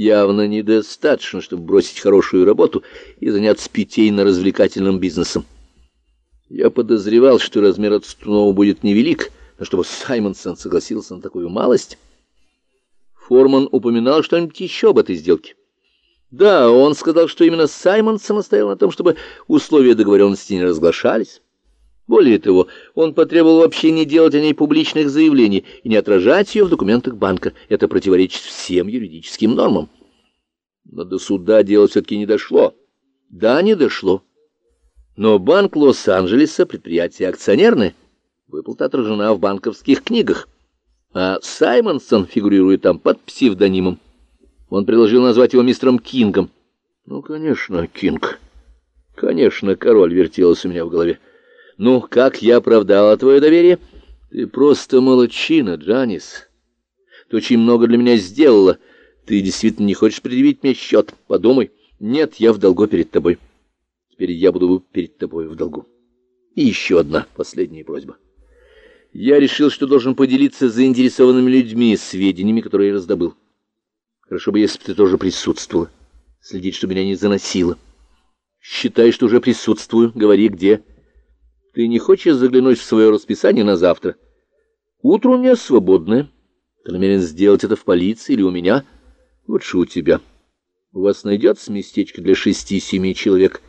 явно недостаточно, чтобы бросить хорошую работу и заняться питейно-развлекательным бизнесом. Я подозревал, что размер отступного будет невелик, но чтобы Саймонсон согласился на такую малость... Форман упоминал что-нибудь еще об этой сделке. Да, он сказал, что именно Саймонсон настоял на том, чтобы условия договоренности не разглашались. Более того, он потребовал вообще не делать о ней публичных заявлений и не отражать ее в документах банка. Это противоречит всем юридическим нормам. Но до суда дело все-таки не дошло. Да, не дошло. Но банк Лос-Анджелеса, предприятие акционерное, выплата отражена в банковских книгах. А Саймонсон фигурирует там под псевдонимом. Он предложил назвать его мистером Кингом. Ну, конечно, Кинг. Конечно, король вертелся у меня в голове. Ну, как я оправдала твое доверие? Ты просто молодчина, Джанис. Ты очень много для меня сделала. Ты действительно не хочешь предъявить мне счет? Подумай. Нет, я в долгу перед тобой. Теперь я буду перед тобой в долгу. И еще одна последняя просьба. Я решил, что должен поделиться с заинтересованными людьми сведениями, которые я раздобыл. Хорошо бы, если бы ты тоже присутствовала. Следить, чтобы меня не заносило. Считай, что уже присутствую. Говори, где... Ты не хочешь заглянуть в свое расписание на завтра? Утро у меня свободное. Ты намерен сделать это в полиции или у меня? Лучше у тебя. У вас найдется местечко для шести-семи человек.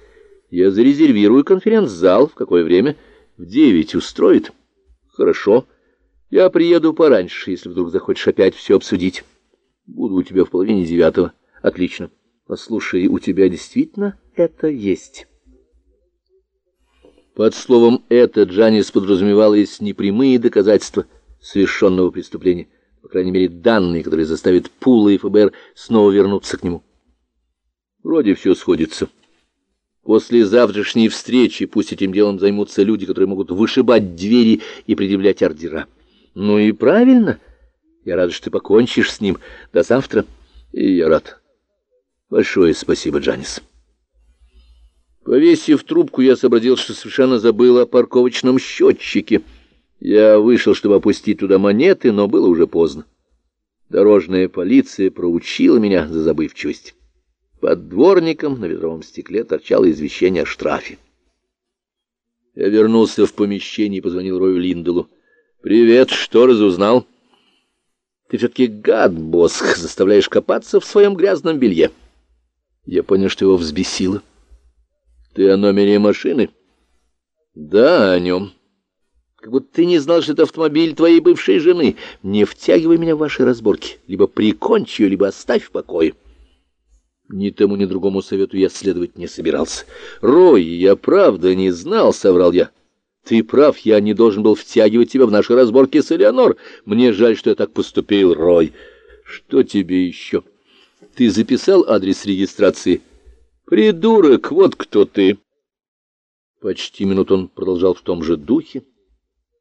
Я зарезервирую конференц-зал. В какое время? В девять устроит? Хорошо. Я приеду пораньше, если вдруг захочешь опять все обсудить. Буду у тебя в половине девятого. Отлично. Послушай, у тебя действительно это есть». Под словом «это» Джанис подразумевалось непрямые доказательства совершенного преступления, по крайней мере, данные, которые заставят Пула и ФБР снова вернуться к нему. Вроде все сходится. После завтрашней встречи пусть этим делом займутся люди, которые могут вышибать двери и предъявлять ордера. Ну и правильно. Я рад, что ты покончишь с ним. До завтра. И я рад. Большое спасибо, Джанис. Повесив трубку, я сообразил, что совершенно забыл о парковочном счетчике. Я вышел, чтобы опустить туда монеты, но было уже поздно. Дорожная полиция проучила меня за забывчивость. Под дворником на ветровом стекле торчало извещение о штрафе. Я вернулся в помещение и позвонил Рою Линделу. «Привет, что разузнал?» «Ты все-таки гад, Босх, заставляешь копаться в своем грязном белье». Я понял, что его взбесило. Ты о номере машины? Да, о нем. Как будто ты не знал, что это автомобиль твоей бывшей жены. Не втягивай меня в ваши разборки. Либо прикончи ее, либо оставь в покое. Ни тому, ни другому совету я следовать не собирался. Рой, я правда не знал, соврал я. Ты прав, я не должен был втягивать тебя в наши разборки с Элеонор. Мне жаль, что я так поступил, Рой. Что тебе еще? Ты записал адрес регистрации? «Придурок, вот кто ты!» Почти минуту он продолжал в том же духе.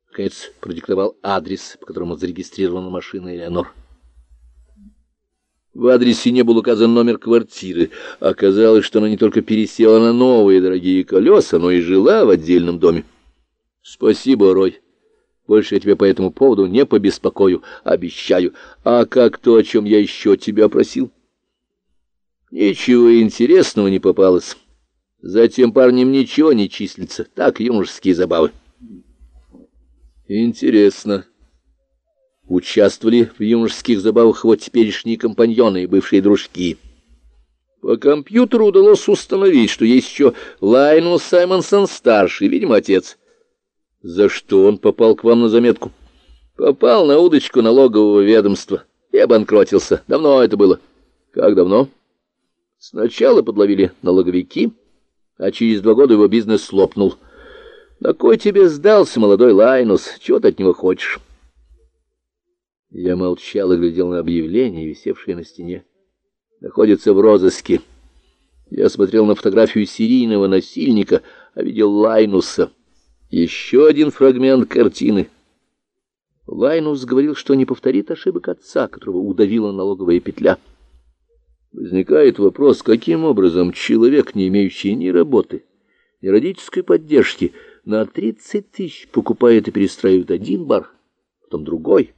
Наконец продиктовал адрес, по которому зарегистрирована машина Элеонор. В адресе не был указан номер квартиры. Оказалось, что она не только пересела на новые дорогие колеса, но и жила в отдельном доме. «Спасибо, Рой. Больше я тебя по этому поводу не побеспокою, обещаю. А как то, о чем я еще тебя просил?» Ничего интересного не попалось. За тем парнем ничего не числится. Так, юморские забавы. Интересно. Участвовали в юморских забавах его теперешние компаньоны и бывшие дружки. По компьютеру удалось установить, что есть еще Лайнус Саймонсон-старший, видимо, отец. За что он попал к вам на заметку? Попал на удочку налогового ведомства и обанкротился. Давно это было. Как давно? — Сначала подловили налоговики, а через два года его бизнес слопнул. На кой тебе сдался, молодой Лайнус? Чего ты от него хочешь? Я молчал и глядел на объявление, висевшее на стене. Находится в розыске. Я смотрел на фотографию серийного насильника, а видел Лайнуса. Еще один фрагмент картины. Лайнус говорил, что не повторит ошибок отца, которого удавила налоговая петля. Возникает вопрос, каким образом человек, не имеющий ни работы, ни родительской поддержки, на 30 тысяч покупает и перестраивает один бар, потом другой,